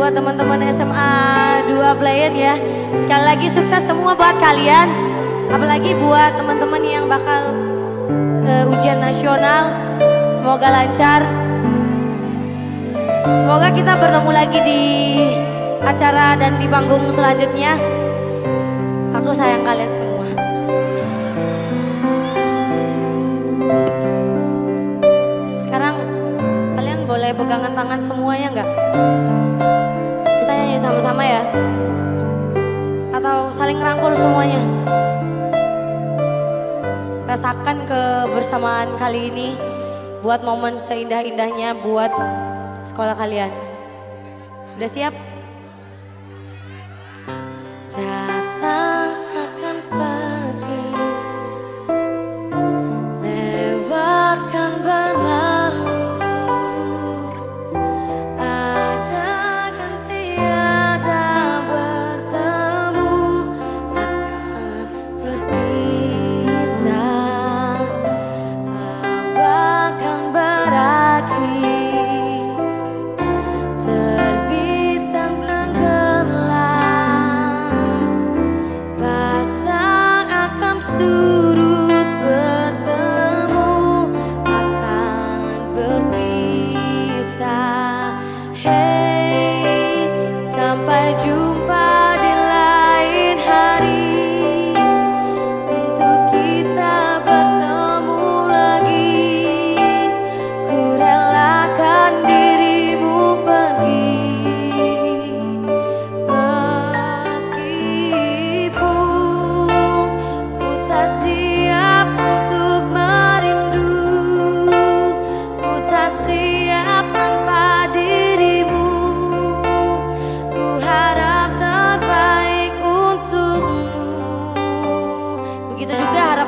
buat teman-teman SMA 2 Playen ya. Sekali lagi sukses semua buat kalian. Apalagi buat teman-teman yang bakal uh, ujian nasional. Semoga lancar. Semoga kita bertemu lagi di acara dan di panggung selanjutnya. Boleh pegangan tangan semuanya nggak? Kita nyanyi sama-sama ya. Atau saling rangkul semuanya. Rasakan kebersamaan kali ini buat momen seindah-indahnya buat sekolah kalian. Udah siap? Datang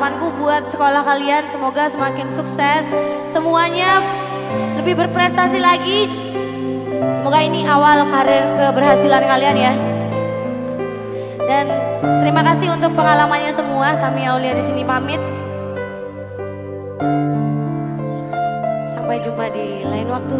harapanku buat sekolah kalian Semoga semakin sukses Semuanya lebih berprestasi lagi Semoga ini awal karir keberhasilan kalian ya dan terima kasih untuk pengalamannya semua. Kami Aulia di sini pamit. Sampai jumpa di lain waktu.